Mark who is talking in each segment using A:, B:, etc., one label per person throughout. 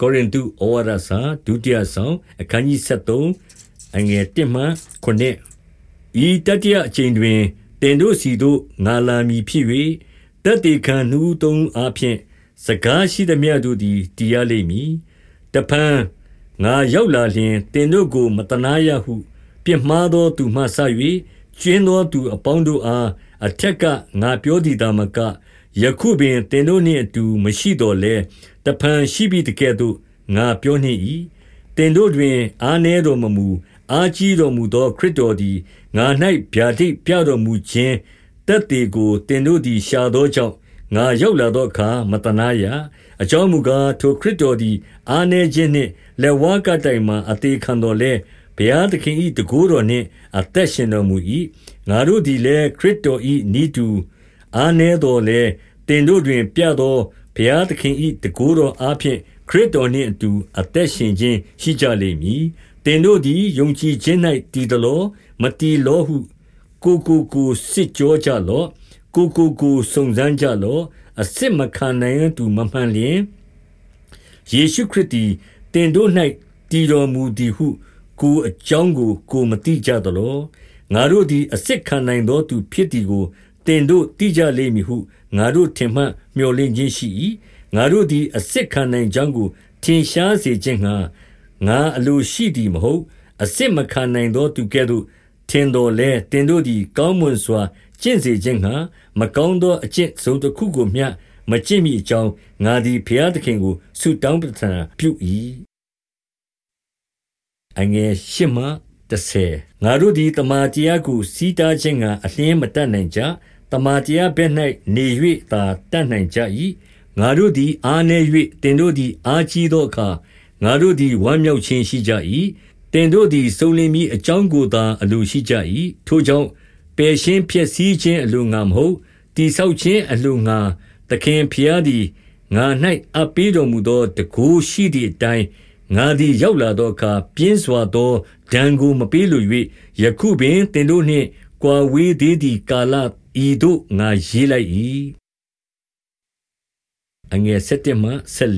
A: ကောရိန္သုဩဝါဒစာဒုတိယဆောင်အခန်းကြီး73အငယ်1မှ9ဤတတိယအချိန်တွင်တင်တို့စီတို့ငါလာမည်ဖြစ်၍တတေခံနှူးသုံးအားဖြင့်စကားရှိသည်မြတ်တို့သည်တရားလိမ့်မည်တဖန်ငါရောက်လာလျင်တင်တို့ကိုမတနာရဟု ပြစ်မှားသောသူမှဆ၍ကျွင်းသောသူအပေါင်းတို့အားအထက်ကငါပြောသည်သာမကယခုပင်တင်တို့နှင့်အတူမရှိတော်လဲ တဖန်ရှိပြီတကဲ့သို့ငါပြောနှင့်၏တင်တို့တွင် အားနည်းတော်မမူအားကြီးတော်မူသော ခရစ်တော်သည်ငါ၌ဗျာဒိတ်ပြတော်မူခြင်းတက်တေကိုတင်တို့သည်ရှာသောကြောင့်ငါရောက်လာသောအခါမတနာရအကြောင်းမူကားထိုခရစ်တော်သည် အားနည်းခြင်းနှင့်လက်ဝါးကတိုင်မှအသေးခံတော်လဲဘုရားသခင်၏တကူတော်နှင့်အသက်ရှင်တော်မူ၏ငါတို့သည်လည်းခရစ်တော်၏ဤသူအားနည်းတော်လဲတင်တို့တွင် ပြသော ဘုရားသခင်၏တကူတော်အားဖြင့်ခရစ်တော်နှင့်အတူ အသက်ရှင်ခြင်းရှိကြလိမ့်မည်။သင်တို့သည်ယုံကြည်ခြင်း၌တည်သလောမတည်လောဟု ကိုကိုကိုစစ်ကြောကြလော့။ကိုကိုကိုစုံစမ်းကြလော့။အစစ်မခံနိုင်သူမမှန်လျင်ယေရှုခရစ်သည်တင်တို့၌တည်တော်မူသည်ဟု ကိုအကြောင်းကို ကိုမသိကြသလော။ငါတို့သည်အစစ်ခံနိုင်သောသူဖြစ်သည်ကို တင်တို့သိကြလိမ့်မည်ဟုငါတို့ထင်မှမျှော်လင့်ခြင်းရှိ၏ငါတို့သည်အစစ်ခံနိုင်ကြောင်းကိုထင်ရှားစေခြင်းငှါငါအလိုရှိသည်မဟုတ်။အစစ်မခံနိုင်သောသူကဲ့သို့ထင်သော်လည်း၊သင်တို့သည်ကောင်းမွန်စွာကျင့်စေခြင်းငှါမကောင်းသောအကျင့်တစုံတခုကိုမျှမကျင့်မည်အကြောင်း၊ငါသည်ဘုရားသခင်ကိုဆုတောင်းပဌနာပြု၏။ငါတို့သည်သမ္မာတရားကိုဆီးတားခြင်းငှါအလျှင်းမတတ်နိုင်ကြ။ သမ္မာတရားဘက်၌နေ၍သာတတ်နိုင်ကြ၏ငါတို့သည်အားနည်း၍တင်တို့သည်အားကြီးသောအခါငါတို့သည်ဝမ်းမြောက်ခြင်းရှိကြ၏တင်တို့သည်စုံလင်မိအကြောင်းကိုသာအလိုရှိကြ၏ထိုကြောင့်ပယ်ရှင်းဖြစ်စည်းခြင်းအလိုငါမဟုတ်တိဆောက်ခြင်းအလိုငါသခင်ဖျားသည်ငါ၌အပ်ပေးတော်မူသောတကူရှိသည့်အတိုင်းငါသည်ရောက်လာသောအခါပြင်းစွာသောဒဏ်ကိုမပေးလို၍ယခုပင်တင်တို့နှင့်ကွာဝေးသေးသည့်ကာလ ဤသို့ငါရေးလိုက်၏အငယ်7မှ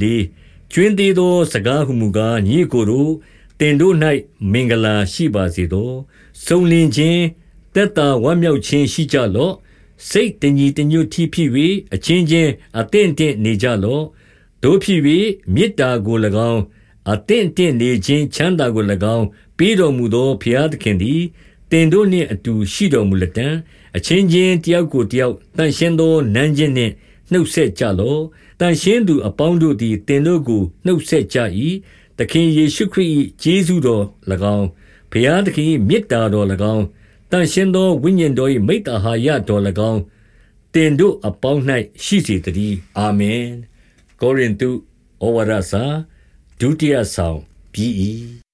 A: 14ကျွင်းသေးသော စကားဟုမူကားညီကိုတို့တင်တို့၌မင်္ဂလာရှိပါစေသောစုံလင်ခြင်းတက်တာဝမ်းမြောက်ခြင်းရှိကြလော့စိတ်တညီတညွတ်ထီဖြစ်၍အချင်းချင်းအသင့်တင့်နေကြလော့တို့ဖြစ်၍မေတ္တာကို၎င်းအသင့်တင့်နေခြင်းချမ်းသာကို၎င်းပေးတော်မူသောဘုရားသခင်သည် တင်တို့နှင့်အတူရှိတော်မူလက်တံအချင်းချင်းတယောက်ကိုတယောက်တန်ရှင်းသောနန်းချင်းနှင့်နှုတ်ဆက်ကြလော့တန်ရှင်းသူအပေါင်းတို့သည်တင်တို့ကိုနှုတ်ဆက်ကြ၏သခင်ယေရှုခရစ်၏ကျေးဇူးတော်၎င်းဘုရားသခင်၏မေတ္တာတော်၎င်းတန်ရှင်းသောဝိညာဉ်တော်၏မိတ္တဟာယတော်၎င်းတင်တို့အပေါင်း၌ရှိစေတည်းအာမင်ကောရိန္သုဩဝါဒစာဒုတိယဆောင်ပြီး၏